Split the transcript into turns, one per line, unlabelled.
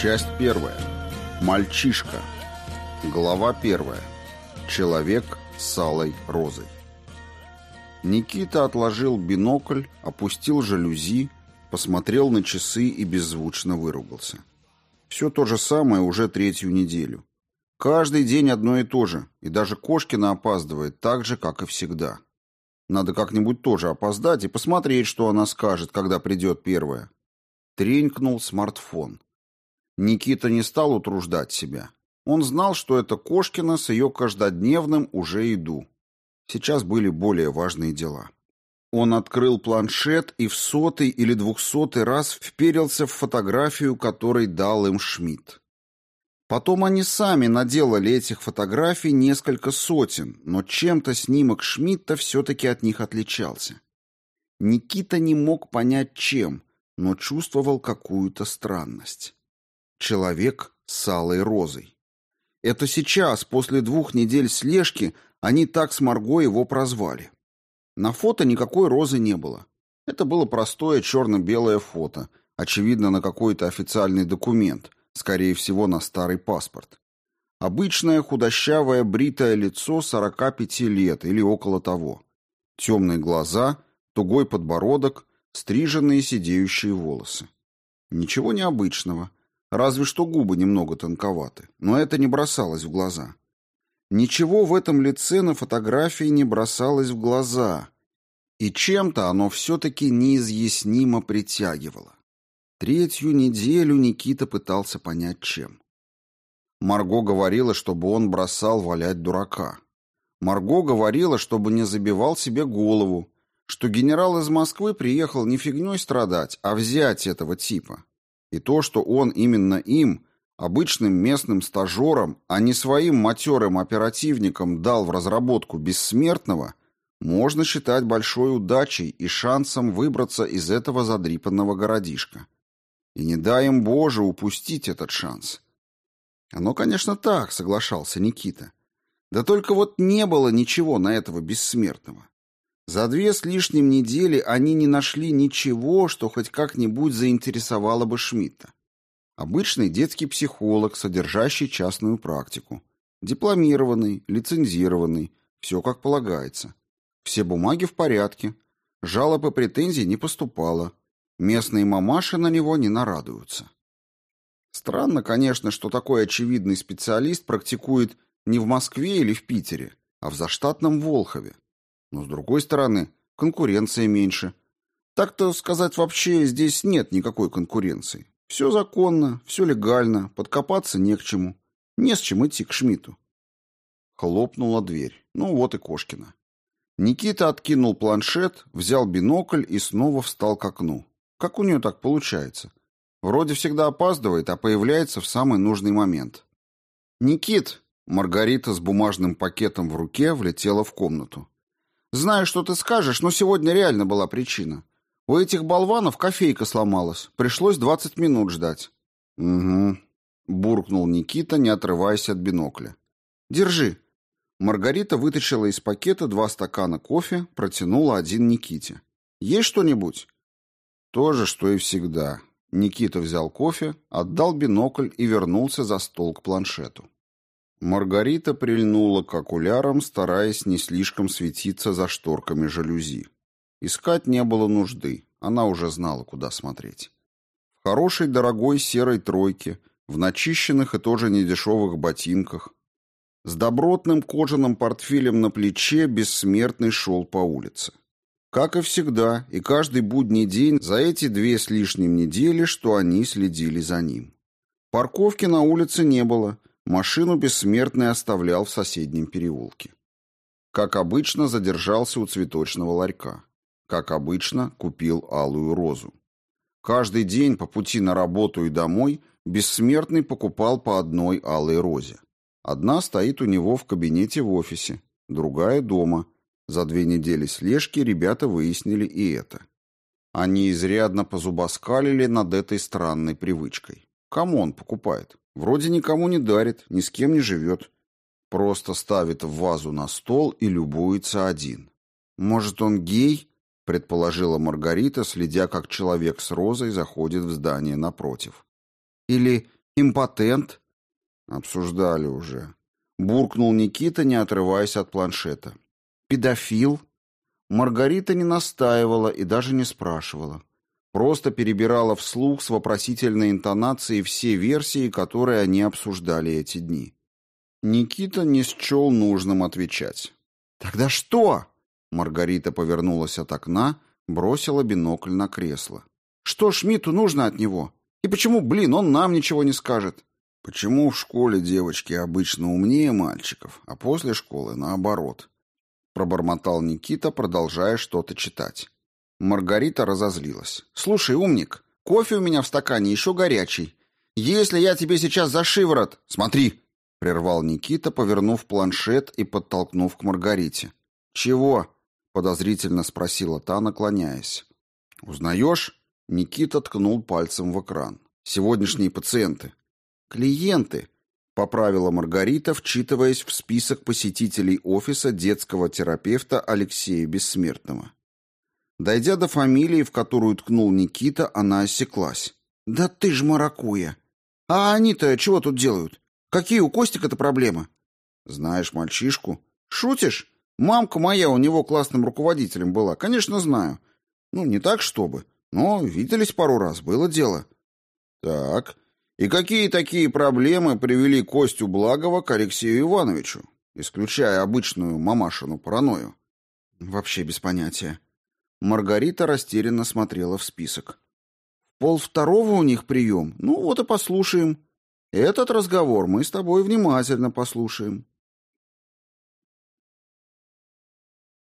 Часть первая. Мальчишка. Глава первая. Человек с алой розой. Никита отложил бинокль, опустил жалюзи, посмотрел на часы и беззвучно выругался. Все то же самое уже третью неделю. Каждый день одно и то же, и даже Кошкина опаздывает так же, как и всегда. Надо как-нибудь тоже опоздать и посмотреть, что она скажет, когда придет первая. Тренькнул смартфон. Никита не стал утруждать себя. Он знал, что это Кошкина с ее каждодневным «уже иду». Сейчас были более важные дела. Он открыл планшет и в сотый или двухсотый раз вперился в фотографию, которой дал им Шмидт. Потом они сами наделали этих фотографий несколько сотен, но чем-то снимок Шмидта все-таки от них отличался. Никита не мог понять, чем, но чувствовал какую-то странность. Человек с алой розой. Это сейчас, после двух недель слежки, они так с Марго его прозвали. На фото никакой розы не было. Это было простое черно-белое фото, очевидно, на какой-то официальный документ, скорее всего, на старый паспорт. Обычное худощавое бритое лицо 45 лет или около того. Темные глаза, тугой подбородок, стриженные сидеющие волосы. Ничего необычного. Разве что губы немного тонковаты, но это не бросалось в глаза. Ничего в этом лице на фотографии не бросалось в глаза, и чем-то оно все-таки неизъяснимо притягивало. Третью неделю Никита пытался понять, чем. Марго говорила, чтобы он бросал валять дурака. Марго говорила, чтобы не забивал себе голову, что генерал из Москвы приехал не фигней страдать, а взять этого типа. И то, что он именно им, обычным местным стажером, а не своим матерым оперативникам дал в разработку бессмертного, можно считать большой удачей и шансом выбраться из этого задрипанного городишка. И не дай им, Боже, упустить этот шанс. Оно, конечно, так, соглашался Никита. Да только вот не было ничего на этого бессмертного. За две с лишним недели они не нашли ничего, что хоть как-нибудь заинтересовало бы Шмидта. Обычный детский психолог, содержащий частную практику. Дипломированный, лицензированный, все как полагается. Все бумаги в порядке. Жалоб и претензий не поступало. Местные мамаши на него не нарадуются. Странно, конечно, что такой очевидный специалист практикует не в Москве или в Питере, а в заштатном Волхове. Но, с другой стороны, конкуренция меньше. Так-то сказать вообще здесь нет никакой конкуренции. Все законно, все легально, подкопаться не к чему. Не с чем идти к Шмиту. Хлопнула дверь. Ну вот и Кошкина. Никита откинул планшет, взял бинокль и снова встал к окну. Как у нее так получается? Вроде всегда опаздывает, а появляется в самый нужный момент. «Никит!» Маргарита с бумажным пакетом в руке влетела в комнату. Знаю, что ты скажешь, но сегодня реально была причина. У этих болванов кофейка сломалась. Пришлось двадцать минут ждать. Угу, буркнул Никита, не отрываясь от бинокля. Держи. Маргарита вытащила из пакета два стакана кофе, протянула один Никите. Есть что-нибудь? То же, что и всегда. Никита взял кофе, отдал бинокль и вернулся за стол к планшету. Маргарита прильнула к окулярам, стараясь не слишком светиться за шторками жалюзи. Искать не было нужды, она уже знала, куда смотреть. В хорошей дорогой серой тройке, в начищенных и тоже недешевых ботинках, с добротным кожаным портфелем на плече бессмертный шел по улице. Как и всегда, и каждый будний день за эти две с лишним недели, что они следили за ним. Парковки на улице не было – Машину бессмертный оставлял в соседнем переулке. Как обычно, задержался у цветочного ларька. Как обычно, купил алую розу. Каждый день по пути на работу и домой бессмертный покупал по одной алой розе. Одна стоит у него в кабинете в офисе, другая дома. За две недели слежки ребята выяснили и это. Они изрядно позубоскалили над этой странной привычкой. Кому он покупает? Вроде никому не дарит, ни с кем не живет. Просто ставит в вазу на стол и любуется один. Может, он гей? предположила Маргарита, следя, как человек с розой заходит в здание напротив. Или Импотент? Обсуждали уже. Буркнул Никита, не отрываясь от планшета. Педофил? Маргарита не настаивала и даже не спрашивала. Просто перебирала вслух с вопросительной интонацией все версии, которые они обсуждали эти дни. Никита не счел нужным отвечать. «Тогда что?» Маргарита повернулась от окна, бросила бинокль на кресло. «Что Шмидту нужно от него? И почему, блин, он нам ничего не скажет?» «Почему в школе девочки обычно умнее мальчиков, а после школы наоборот?» Пробормотал Никита, продолжая что-то читать. Маргарита разозлилась. «Слушай, умник, кофе у меня в стакане еще горячий. Если я тебе сейчас за шиворот... Смотри!» Прервал Никита, повернув планшет и подтолкнув к Маргарите. «Чего?» — подозрительно спросила та, наклоняясь. «Узнаешь?» — Никита ткнул пальцем в экран. «Сегодняшние пациенты». «Клиенты», — поправила Маргарита, вчитываясь в список посетителей офиса детского терапевта Алексея Бессмертного. Дойдя до фамилии, в которую ткнул Никита, она осеклась. «Да ты ж маракуя! А они-то чего тут делают? Какие у Костика-то проблемы?» «Знаешь мальчишку?» «Шутишь? Мамка моя у него классным руководителем была. Конечно, знаю. Ну, не так, чтобы. Но виделись пару раз, было дело». «Так, и какие такие проблемы привели Костю Благова к Алексею Ивановичу, исключая обычную мамашину паранойю?» «Вообще без понятия», Маргарита растерянно смотрела в список. «Пол второго у них прием? Ну вот и послушаем. Этот разговор мы с тобой внимательно послушаем».